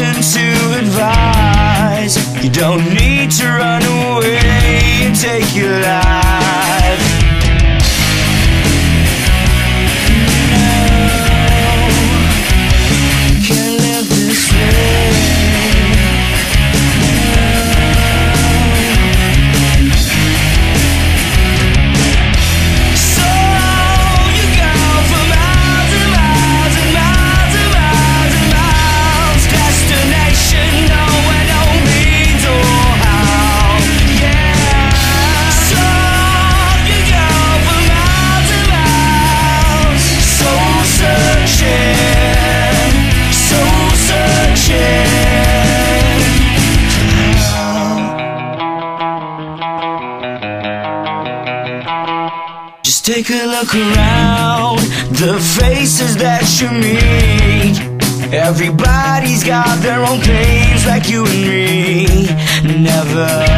to advice. You don't need to run away and take your life. Take a look around the faces that you meet. Everybody's got their own pains like you and me. Never